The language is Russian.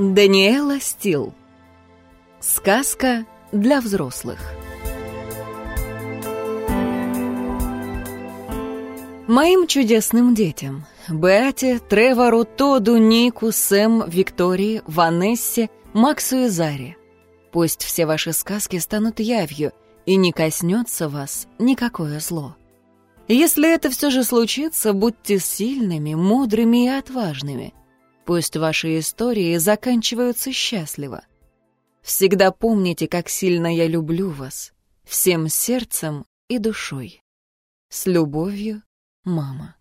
Даниэла Стил. Сказка для взрослых. Моим чудесным детям Беате, Тревору, Тоду, Нику, Сэм, Виктории, Ванессе, Максу и Заре. Пусть все ваши сказки станут явью, и не коснется вас никакое зло. Если это все же случится, будьте сильными, мудрыми и отважными. Пусть ваши истории заканчиваются счастливо. Всегда помните, как сильно я люблю вас, всем сердцем и душой. С любовью, мама.